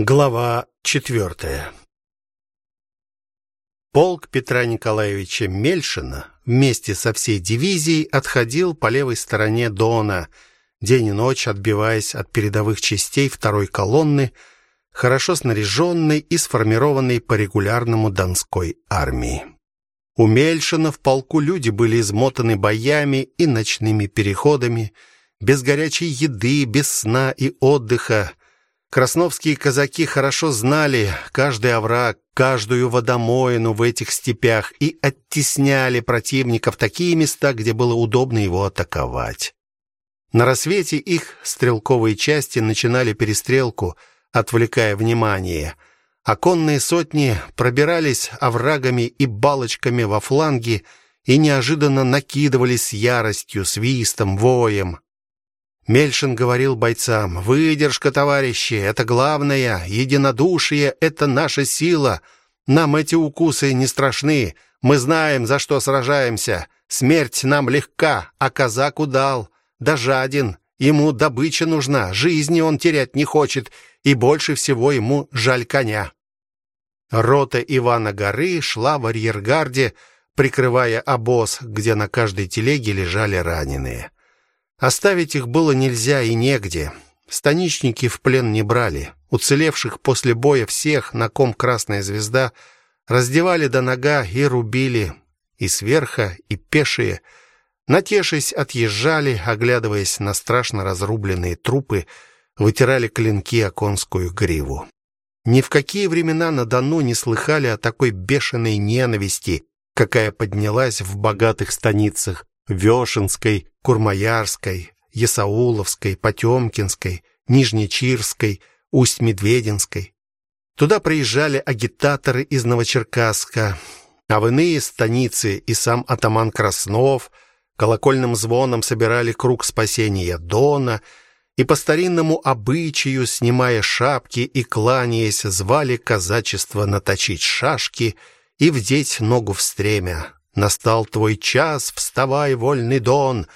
Глава четвертая. Полк Петра Николаевича Мельшина вместе со всей дивизией отходил по левой стороне Дона, день и ночь отбиваясь от передовых частей второй колонны, хорошо снаряженной и сформированной по регулярному Донской армии. У Мельшина в полку люди были измотаны боями и ночными переходами, без горячей еды, без сна и отдыха, Красновские казаки хорошо знали каждый овраг, каждую водомоину в этих степях и оттесняли противника в такие места, где было удобно его атаковать. На рассвете их стрелковые части начинали перестрелку, отвлекая внимание, а конные сотни пробирались оврагами и балочками во фланги и неожиданно накидывались яростью, свистом, воем. Мельшин говорил бойцам: "Выдержка, товарищи, это главное, единодушие это наша сила. Нам эти укусы не страшны. Мы знаем, за что сражаемся. Смерть нам легка, а казак удал, да жаден. Ему добыча нужна, жизни он терять не хочет, и больше всего ему жаль коня". Рота Ивана Горы шла в арьергарде, прикрывая обоз, где на каждой телеге лежали раненые. Оставить их было нельзя и негде. Станичники в плен не брали. Уцелевших после боя всех, на ком красная звезда, раздевали до нога и рубили, и сверха, и пешие. Натешись, отъезжали, оглядываясь на страшно разрубленные трупы, вытирали клинки о конскую гриву. Ни в какие времена на Дону не слыхали о такой бешеной ненависти, какая поднялась в богатых станицах Вешенской, Курмаярской, Ясауловской, Потемкинской, Нижнечирской, Усть-Медвединской. Туда приезжали агитаторы из Новочеркасска, а в иные станицы и сам атаман Краснов колокольным звоном собирали круг спасения Дона и по старинному обычаю, снимая шапки и кланяясь, звали казачество наточить шашки и вдеть ногу в стремя. Настал твой час, вставай, вольный Дон,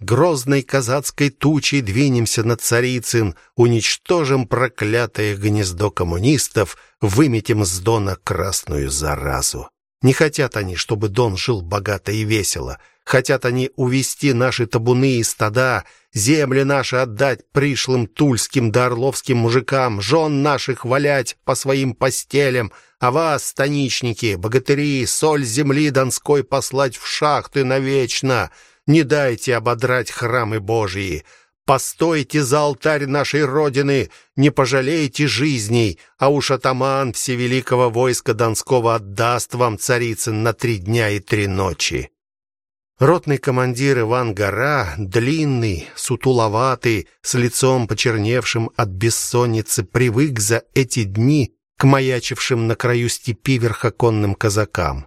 грозной казацкой тучей двинемся на Царицын, уничтожим проклятое гнездо коммунистов, выметим с Дона красную заразу. Не хотят они, чтобы Дон жил богато и весело. Хотят они увести наши табуны и стада, земли наши отдать пришлым тульским да орловским мужикам, жен наших валять по своим постелям, а вас, станичники, богатыри, соль земли донской послать в шахты навечно. Не дайте ободрать храмы Божьи. Постойте за алтарь нашей родины, не пожалейте жизней, а уж атаман всевеликого войска донского отдаст вам царицын на три дня и три ночи. Ротный командир Иван Гора, длинный, сутуловатый, с лицом почерневшим от бессонницы, привык за эти дни к маячившим на краю степи верхоконным казакам.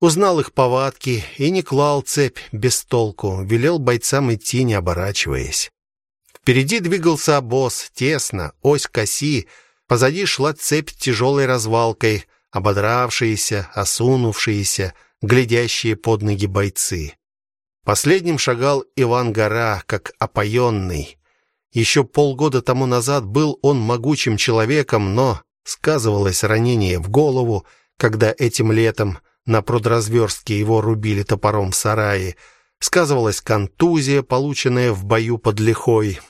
Узнал их повадки и не клал цепь без толку, велел бойцам идти, не оборачиваясь. Впереди двигался обоз, тесно, ось коси, позади шла цепь тяжелой развалкой, ободравшиеся, осунувшиеся, глядящие под ноги бойцы. Последним шагал Иван Гора, как опоенный. Еще полгода тому назад был он могучим человеком, но сказывалось ранение в голову, когда этим летом на продразверстке его рубили топором в сарае. Сказывалась контузия, полученная в бою под Лихой.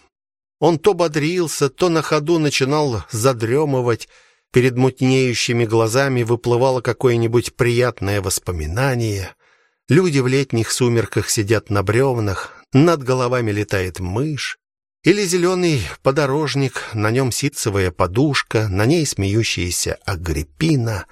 Он то бодрился, то на ходу начинал задремывать, Перед мутнеющими глазами выплывало какое-нибудь приятное воспоминание. Люди в летних сумерках сидят на бревнах, над головами летает мышь, или зеленый подорожник, на нем ситцевая подушка, на ней смеющаяся Агриппина.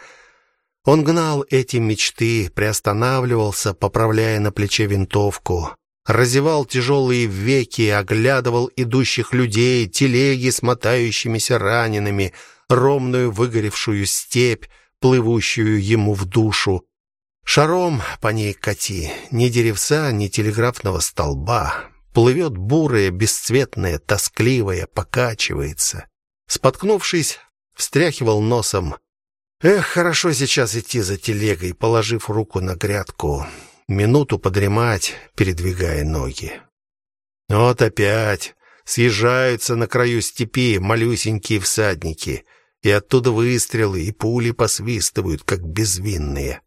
Он гнал эти мечты, приостанавливался, поправляя на плече винтовку, разевал тяжелые веки, оглядывал идущих людей, телеги с мотающимися ранеными, ровную выгоревшую степь, плывущую ему в душу. Шаром по ней кати, ни деревца, ни телеграфного столба. Плывет бурая, бесцветная, тоскливая, покачивается. Споткнувшись, встряхивал носом. Эх, хорошо сейчас идти за телегой, положив руку на грядку, минуту подремать, передвигая ноги. Вот опять съезжаются на краю степи малюсенькие всадники, и оттуда выстрелы и пули посвистывают, как безвинные.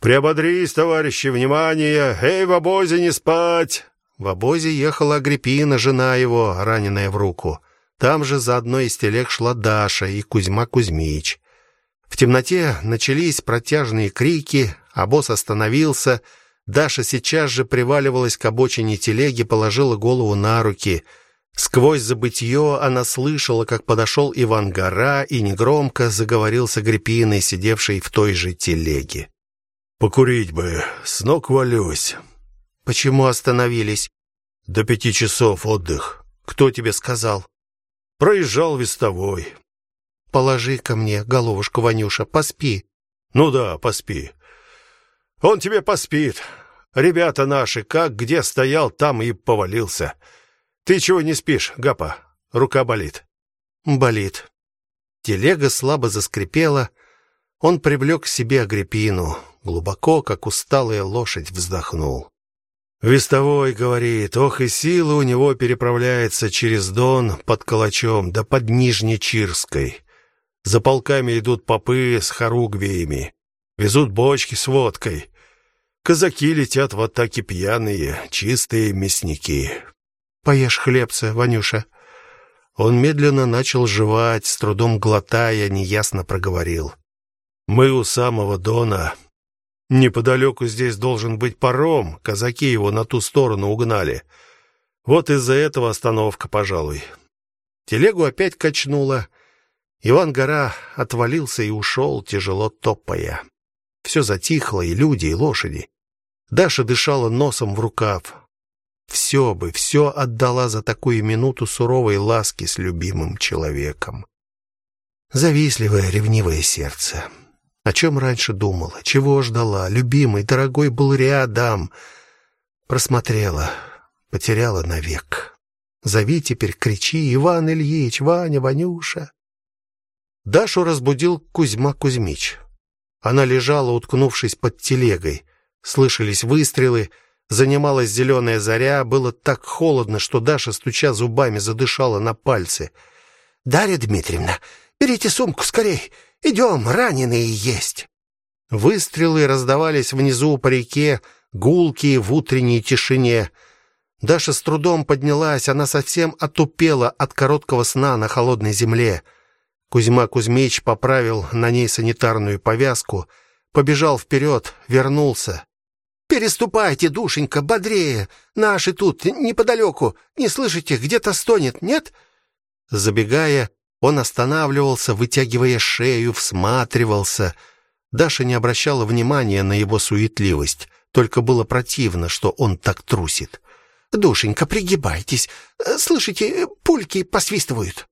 «Приободрись, товарищи, внимание! Эй, в обозе не спать!» В обозе ехала Агриппина, жена его, раненая в руку. Там же за одной из телег шла Даша и Кузьма Кузьмич. В темноте начались протяжные крики, а босс остановился. Даша сейчас же приваливалась к обочине телеги, положила голову на руки. Сквозь забытье она слышала, как подошел Иван Гора и негромко заговорил с Агриппиной, сидевшей в той же телеге. «Покурить бы, с ног валюсь». «Почему остановились?» «До пяти часов отдых. Кто тебе сказал?» «Проезжал вестовой. Положи ко мне головушку, Ванюша, поспи. Ну да, поспи. Он тебе поспит. Ребята наши, как где стоял, там и повалился. Ты чего не спишь, Гапа? Рука болит. Болит. Телега слабо заскрипела. Он привлек к себе Агриппину, глубоко, как усталая лошадь, вздохнул. Вестовой говорит: "Ох и сила у него переправляется через Дон под Калачом да под Нижнечирской. За полками идут попы с хоругвиями, везут бочки с водкой. Казаки летят в атаке пьяные, чистые мясники. Поешь хлебца, Ванюша. Он медленно начал жевать, с трудом глотая, неясно проговорил: "Мы у самого Дона. Неподалеку здесь должен быть паром, казаки его на ту сторону угнали. Вот из-за этого остановка, пожалуй". Телегу опять качнуло. Иван Гора отвалился и ушел, тяжело топая. Все затихло, и люди, и лошади. Даша дышала носом в рукав. Все бы, все отдала за такую минуту суровой ласки с любимым человеком. Завистливое, ревнивое сердце. О чем раньше думала, чего ждала, любимый, дорогой был рядом. Просмотрела, потеряла навек. Зови теперь, кричи, Иван Ильич, Ваня, Ванюша. Дашу разбудил Кузьма Кузьмич. Она лежала, уткнувшись под телегой. Слышались выстрелы, занималась зеленая заря, было так холодно, что Даша, стуча зубами, задышала на пальцы. Дарья Дмитриевна, берите сумку скорей. Идем, раненые есть. Выстрелы раздавались внизу по реке, гулкие в утренней тишине. Даша с трудом поднялась, она совсем отупела от короткого сна на холодной земле. Кузьма Кузьмич поправил на ней санитарную повязку, побежал вперед, вернулся. Переступайте, душенька, бодрее. Наши тут неподалеку. Не слышите, где-то стонет, нет? Забегая, он останавливался, вытягивая шею, всматривался. Даша не обращала внимания на его суетливость, только было противно, что он так трусит. Душенька, пригибайтесь. Слышите, пульки посвистывают.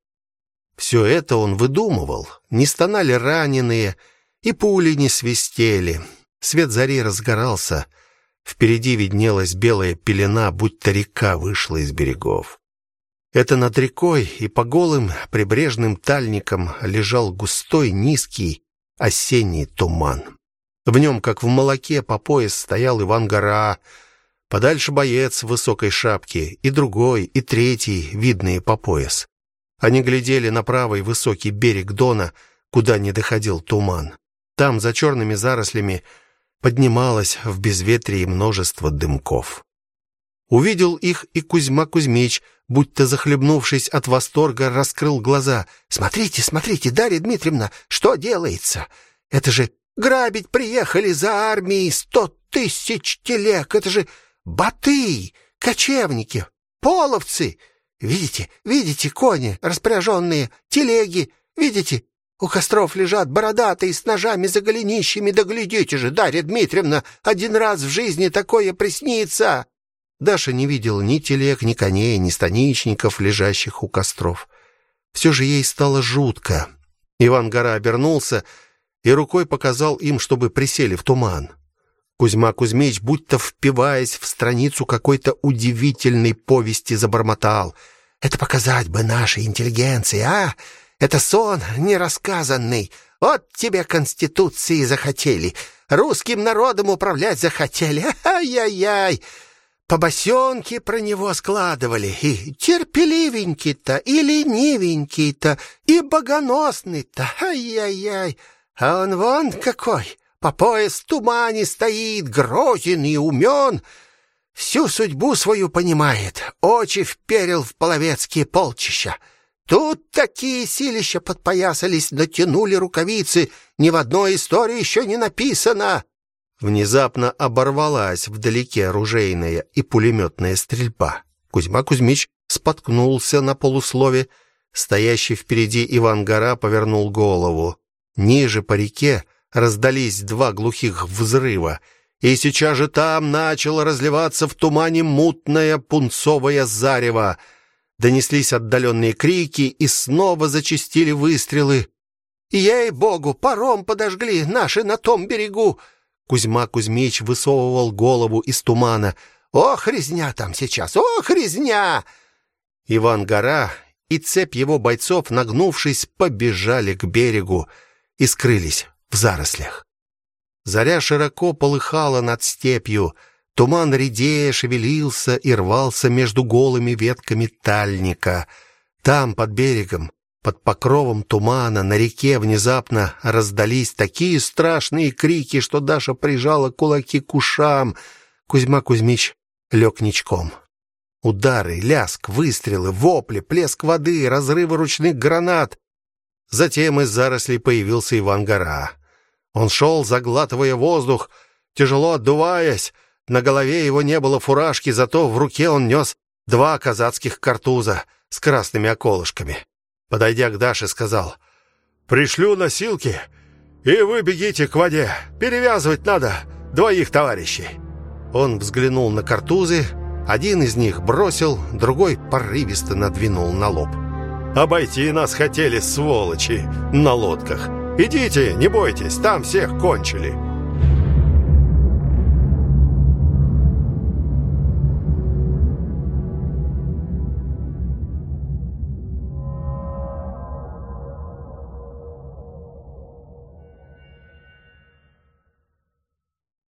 Все это он выдумывал. Не стонали раненые, и пули не свистели. Свет зари разгорался. Впереди виднелась белая пелена, будто река вышла из берегов. Это над рекой и по голым прибрежным тальникам лежал густой, низкий осенний туман. В нем, как в молоке, по пояс стоял Иван Гора, подальше боец в высокой шапке, и другой, и третий, видные по пояс. Они глядели на правый высокий берег Дона, куда не доходил туман. Там, за черными зарослями, поднималось в безветрии множество дымков. Увидел их и Кузьма Кузьмич, будто захлебнувшись от восторга, раскрыл глаза. «Смотрите, смотрите, Дарья Дмитриевна, что делается? Это же грабить приехали за армией сто тысяч телег! Это же баты, кочевники, половцы! Видите, видите кони, распряженные, телеги, видите? У костров лежат бородатые с ножами за голенищами, да глядите же, Дарья Дмитриевна, один раз в жизни такое приснится. Даша не видела ни телег, ни коней, ни станичников, лежащих у костров. Все же ей стало жутко. Иван Гора обернулся и рукой показал им, чтобы присели в туман. Кузьма Кузьмич, будто впиваясь в страницу какой-то удивительной повести, забормотал: "Это показать бы нашей интеллигенции, а? Это сон нерассказанный. Вот тебе конституции захотели, русским народом управлять захотели. Ай-яй-яй. побосенки про него складывали, и терпеливенький-то, и ленивенький-то, и богоносный-то, ай-яй-яй, а он вон какой, по пояс в тумане стоит, грозен и умен, всю судьбу свою понимает, очи вперил в половецкие полчища. Тут такие силища подпоясались, натянули рукавицы, ни в одной истории еще не написано. Внезапно оборвалась вдалеке оружейная и пулеметная стрельба. Кузьма Кузьмич споткнулся на полуслове. Стоящий впереди Иван Гора повернул голову. Ниже по реке раздались два глухих взрыва, и сейчас же там начало разливаться в тумане мутное пунцовое зарево. Донеслись отдаленные крики, и снова зачастили выстрелы. «Ей-богу, паром подожгли наши на том берегу!» Кузьма Кузьмич высовывал голову из тумана. «Ох, резня там сейчас! Ох, резня!» Иван Гора и цепь его бойцов, нагнувшись, побежали к берегу и скрылись в зарослях. Заря широко полыхала над степью, туман редея шевелился и рвался между голыми ветками тальника. Там, под берегом, под покровом тумана на реке внезапно раздались такие страшные крики, что Даша прижала кулаки к ушам. Кузьма Кузьмич лег ничком. Удары, ляск, выстрелы, вопли, плеск воды, разрывы ручных гранат. Затем из зарослей появился Иван Гора. Он шел, заглатывая воздух, тяжело отдуваясь. На голове его не было фуражки, зато в руке он нес два казацких картуза с красными околышками. Подойдя к Даше, сказал: "Пришлю носилки, и вы бегите к воде. Перевязывать надо двоих товарищей". Он взглянул на картузы, один из них бросил, другой порывисто надвинул на лоб. Обойти нас хотели сволочи на лодках. Идите, не бойтесь, там всех кончили.